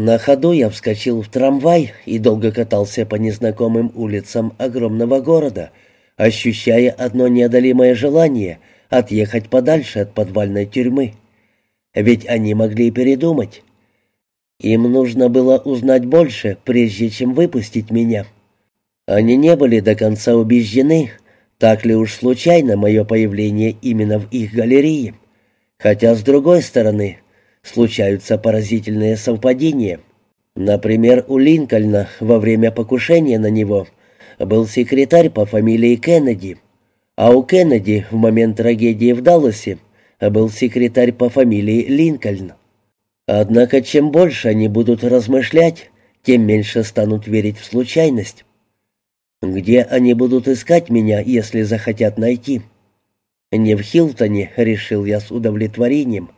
На ходу я вскочил в трамвай и долго катался по незнакомым улицам огромного города, ощущая одно неодолимое желание отъехать подальше от подвальной тюрьмы. Ведь они могли передумать. Им нужно было узнать больше, прежде чем выпустить меня. Они не были до конца убеждены, так ли уж случайно мое появление именно в их галерее. Хотя, с другой стороны, случаются поразительные совпадения. Например, у Линкольна во время покушения на него был секретарь по фамилии Кеннеди, а у Кеннеди в момент трагедии в Далласе был секретарь по фамилии Линкольн. Однако чем больше они будут размышлять, тем меньше станут верить в случайность. Где они будут искать меня, если захотят найти? Не в Хилтоне, решил я с удовлетворением.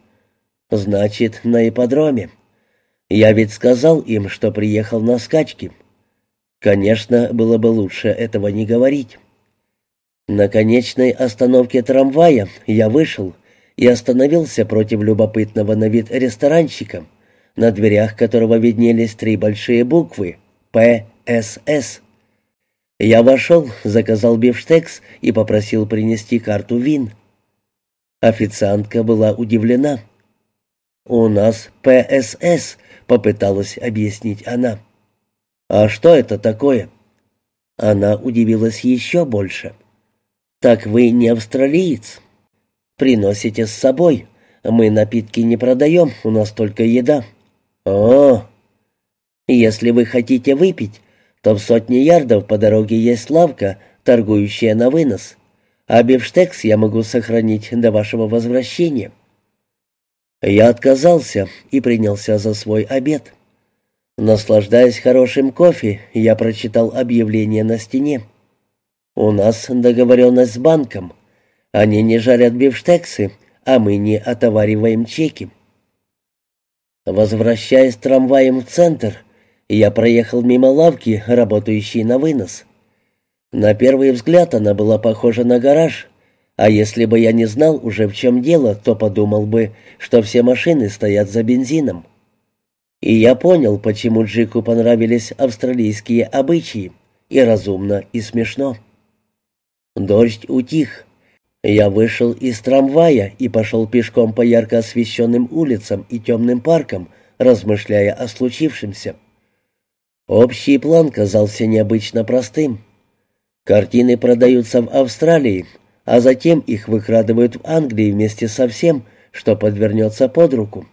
Значит, на ипподроме. Я ведь сказал им, что приехал на скачки. Конечно, было бы лучше этого не говорить. На конечной остановке трамвая я вышел и остановился против любопытного на вид ресторанчика, на дверях которого виднелись три большие буквы «ПСС». Я вошел, заказал бифштекс и попросил принести карту вин. Официантка была удивлена. «У нас ПСС», — попыталась объяснить она. «А что это такое?» Она удивилась еще больше. «Так вы не австралиец?» Приносите с собой. Мы напитки не продаем, у нас только еда». «О!» «Если вы хотите выпить, то в сотне ярдов по дороге есть лавка, торгующая на вынос, а бифштекс я могу сохранить до вашего возвращения». Я отказался и принялся за свой обед. Наслаждаясь хорошим кофе, я прочитал объявление на стене. «У нас договоренность с банком. Они не жарят бифштексы, а мы не отовариваем чеки. Возвращаясь трамваем в центр, я проехал мимо лавки, работающей на вынос. На первый взгляд она была похожа на гараж, а если бы я не знал уже в чем дело, то подумал бы, что все машины стоят за бензином. И я понял, почему Джику понравились австралийские обычаи, и разумно, и смешно. Дождь утих. Я вышел из трамвая и пошел пешком по ярко освещенным улицам и темным паркам, размышляя о случившемся. Общий план казался необычно простым. Картины продаются в Австралии, а затем их выкрадывают в Англии вместе со всем, что подвернется под руку.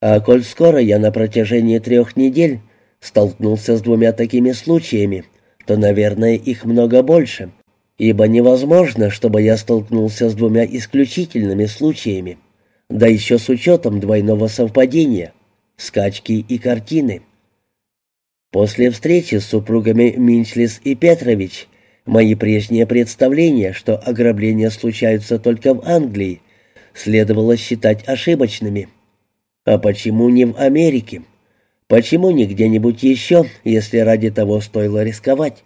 А коль скоро я на протяжении трех недель столкнулся с двумя такими случаями, то, наверное, их много больше, ибо невозможно, чтобы я столкнулся с двумя исключительными случаями, да еще с учетом двойного совпадения, скачки и картины. После встречи с супругами Минчлис и Петрович мои прежние представления, что ограбления случаются только в Англии, следовало считать ошибочными. А почему не в Америке? Почему не где-нибудь еще, если ради того стоило рисковать?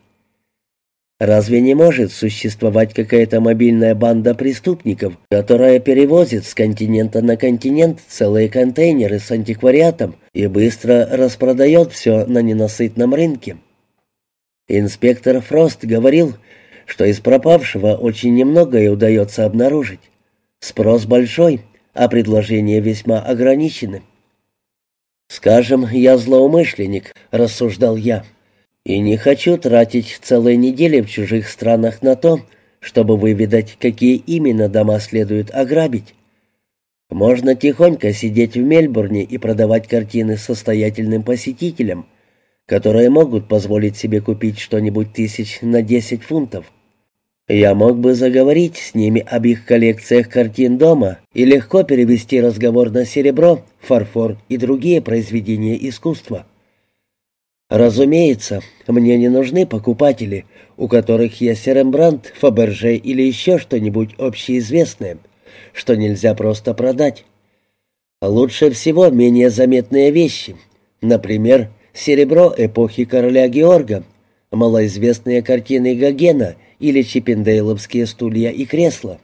Разве не может существовать какая-то мобильная банда преступников, которая перевозит с континента на континент целые контейнеры с антиквариатом и быстро распродает все на ненасытном рынке? Инспектор Фрост говорил, что из пропавшего очень немногое удается обнаружить. Спрос большой, а предложения весьма ограничены. «Скажем, я злоумышленник», — рассуждал я, — и не хочу тратить целые недели в чужих странах на то, чтобы выведать, какие именно дома следует ограбить. Можно тихонько сидеть в Мельбурне и продавать картины состоятельным посетителям, которые могут позволить себе купить что-нибудь тысяч на десять фунтов. Я мог бы заговорить с ними об их коллекциях картин дома и легко перевести разговор на серебро, фарфор и другие произведения искусства. Разумеется, мне не нужны покупатели, у которых есть Рембрандт, Фаберже или еще что-нибудь общеизвестное, что нельзя просто продать. Лучше всего менее заметные вещи, например, серебро эпохи короля Георга, малоизвестные картины Гогена или чиппендейловские стулья и кресла.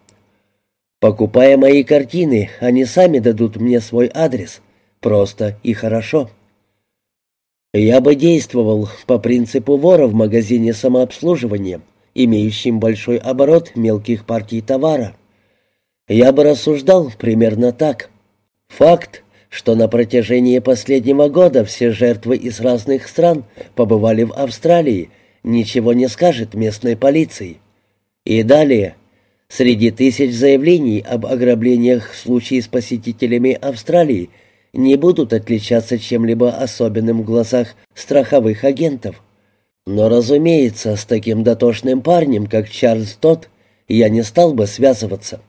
Покупая мои картины, они сами дадут мне свой адрес. Просто и хорошо. Я бы действовал по принципу вора в магазине самообслуживания, имеющем большой оборот мелких партий товара. Я бы рассуждал примерно так. Факт, что на протяжении последнего года все жертвы из разных стран побывали в Австралии, ничего не скажет местной полиции. И далее, среди тысяч заявлений об ограблениях случаи с посетителями Австралии – не будут отличаться чем-либо особенным в глазах страховых агентов. Но, разумеется, с таким дотошным парнем, как Чарльз Тот, я не стал бы связываться.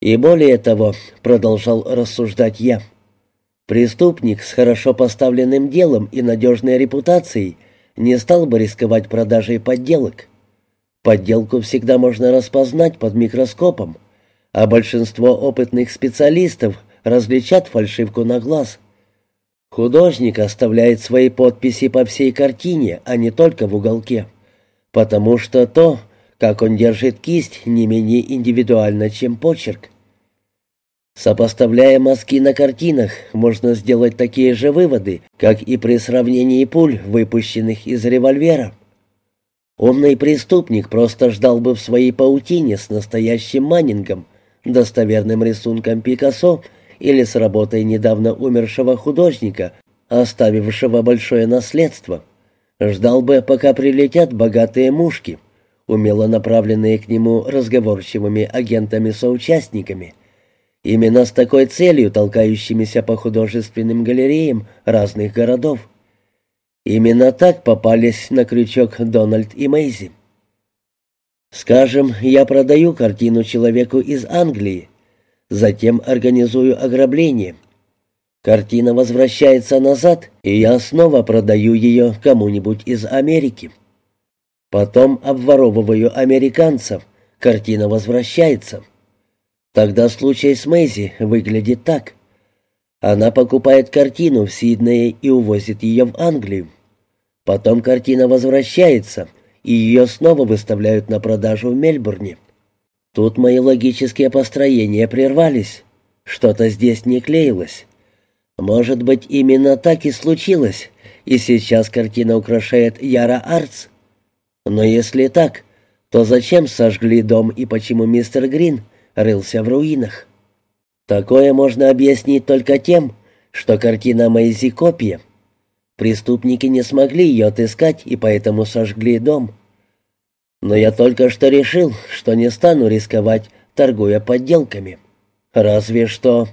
И более того, продолжал рассуждать я, преступник с хорошо поставленным делом и надежной репутацией не стал бы рисковать продажей подделок. Подделку всегда можно распознать под микроскопом, а большинство опытных специалистов различат фальшивку на глаз. Художник оставляет свои подписи по всей картине, а не только в уголке, потому что то, как он держит кисть, не менее индивидуально, чем почерк. Сопоставляя мазки на картинах, можно сделать такие же выводы, как и при сравнении пуль, выпущенных из револьвера. Умный преступник просто ждал бы в своей паутине с настоящим Маннингом, достоверным рисунком Пикассо или с работой недавно умершего художника, оставившего большое наследство. Ждал бы, пока прилетят богатые мушки, умело направленные к нему разговорчивыми агентами-соучастниками. Именно с такой целью, толкающимися по художественным галереям разных городов. Именно так попались на крючок Дональд и Мейзи. Скажем, я продаю картину человеку из Англии, Затем организую ограбление. Картина возвращается назад, и я снова продаю ее кому-нибудь из Америки. Потом обворовываю американцев. Картина возвращается. Тогда случай с Мэйзи выглядит так. Она покупает картину в Сиднее и увозит ее в Англию. Потом картина возвращается, и ее снова выставляют на продажу в Мельбурне. Тут мои логические построения прервались. Что-то здесь не клеилось. Может быть, именно так и случилось, и сейчас картина украшает Яра Артс. Но если так, то зачем сожгли дом и почему мистер Грин рылся в руинах? Такое можно объяснить только тем, что картина Мэйзи копия. Преступники не смогли ее отыскать и поэтому сожгли дом. Но я только что решил, что не стану рисковать, торгуя подделками. Разве что...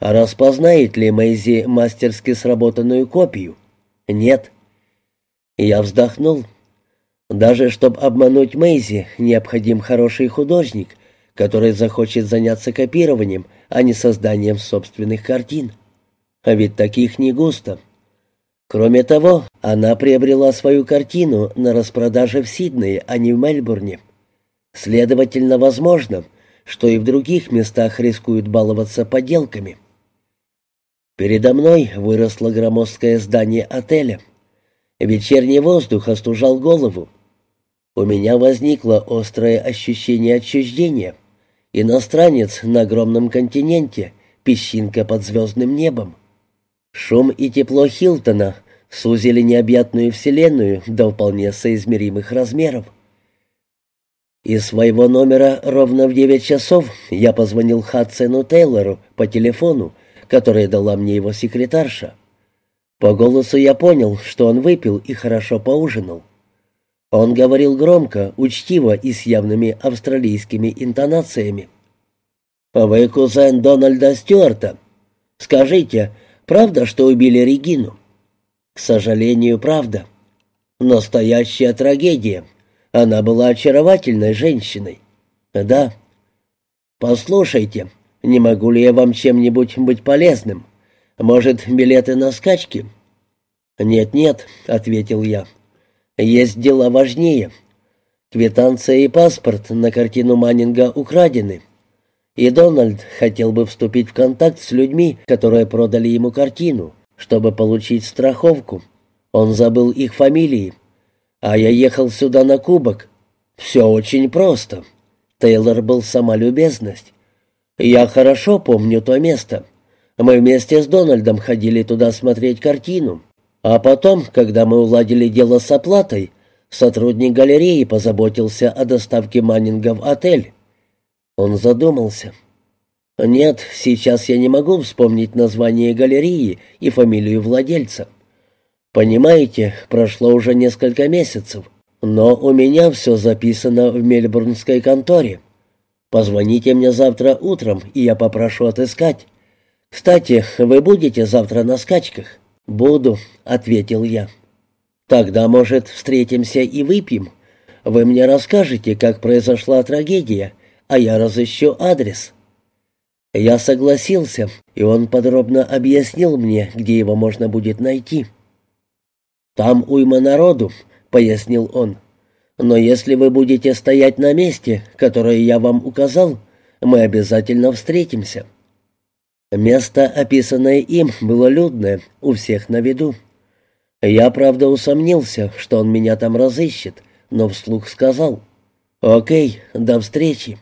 А распознает ли Мэйзи мастерски сработанную копию? Нет. Я вздохнул. Даже чтобы обмануть Мэйзи, необходим хороший художник, который захочет заняться копированием, а не созданием собственных картин. А ведь таких не густо. Кроме того, она приобрела свою картину на распродаже в Сиднее, а не в Мельбурне. Следовательно, возможно, что и в других местах рискуют баловаться подделками. Передо мной выросло громоздкое здание отеля. Вечерний воздух остужал голову. У меня возникло острое ощущение отчуждения. Иностранец на огромном континенте, песчинка под звездным небом. Шум и тепло Хилтона сузили необъятную вселенную до вполне соизмеримых размеров. Из своего номера ровно в девять часов я позвонил Хадсену Тейлору по телефону, который дала мне его секретарша. По голосу я понял, что он выпил и хорошо поужинал. Он говорил громко, учтиво и с явными австралийскими интонациями. «Вы кузен Дональда Стюарта. Скажите, правда, что убили Регину?» К сожалению, правда. Настоящая трагедия. Она была очаровательной женщиной. Да. Послушайте, не могу ли я вам чем-нибудь быть полезным? Может, билеты на скачки? Нет-нет, ответил я. Есть дела важнее. Квитанция и паспорт на картину Маннинга украдены. И Дональд хотел бы вступить в контакт с людьми, которые продали ему картину чтобы получить страховку. Он забыл их фамилии. А я ехал сюда на кубок. Все очень просто. Тейлор был сама любезность. Я хорошо помню то место. Мы вместе с Дональдом ходили туда смотреть картину. А потом, когда мы уладили дело с оплатой, сотрудник галереи позаботился о доставке Маннинга в отель. Он задумался. «Нет, сейчас я не могу вспомнить название галереи и фамилию владельца. Понимаете, прошло уже несколько месяцев, но у меня все записано в мельбурнской конторе. Позвоните мне завтра утром, и я попрошу отыскать. Кстати, вы будете завтра на скачках?» «Буду», — ответил я. «Тогда, может, встретимся и выпьем. Вы мне расскажете, как произошла трагедия, а я разыщу адрес». Я согласился, и он подробно объяснил мне, где его можно будет найти. «Там уйма народу», — пояснил он. «Но если вы будете стоять на месте, которое я вам указал, мы обязательно встретимся». Место, описанное им, было людное, у всех на виду. Я, правда, усомнился, что он меня там разыщет, но вслух сказал «Окей, до встречи».